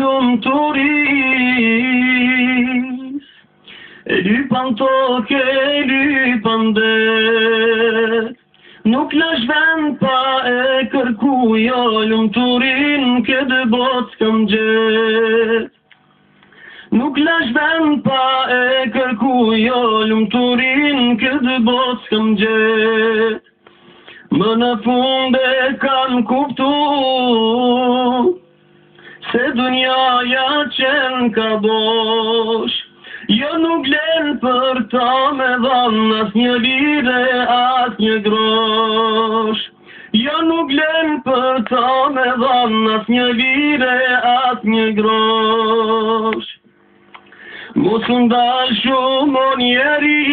lumturis E lypan toke, e lypan dhe Nuk lësh vend pa e kërku jo lumturin Këtë botë këm gjithë Nuk lash ven pa e kërku jo lumëturin këtë botë s'këm gjithë Më në funde kanë kuptu Se dunja ja qenë ka bosh Jo nuk len për ta me dhanë As një lire, as një grosh Jo nuk len për ta me dhanë As një lire, as një grosh Musë ndalë shumë o njeri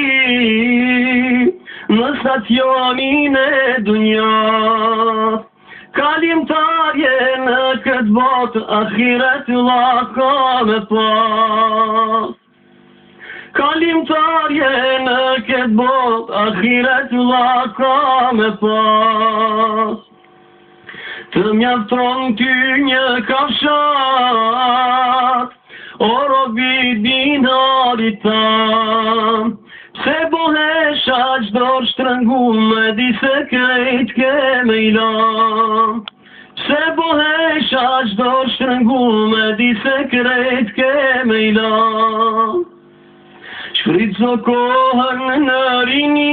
Në stacionin jo e dunjas Kalim të në këtë botë, Akhiret la ka me pas. Kalim të në këtë botë, Akhiret la ka me pas. Të mjafton ty një kafshat, O robi dinarit ta. Se bohesha qdo shtrëngu me di se krejt ke me ilan. Do shtë ngu me di sekret kret keme i la Shpritës o kohën në rini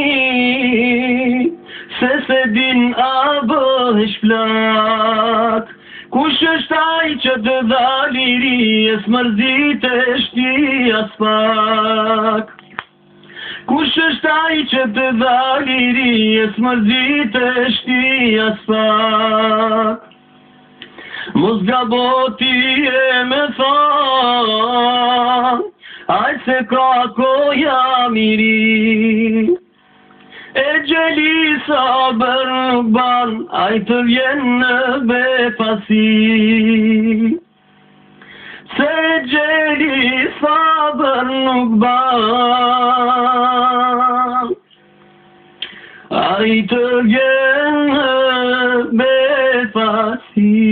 Se se din a bëhë shplak Kush është ai që të dhaliri E s'mërzit e shti as pak Kush është ai që të dhaliri E s'mërzit e shti as pak Muzgabotiye mefan Ayse kakoya miri Eceli sabır ban Aytır yenne befasi Seceli sabır ban Aytır yenne befasi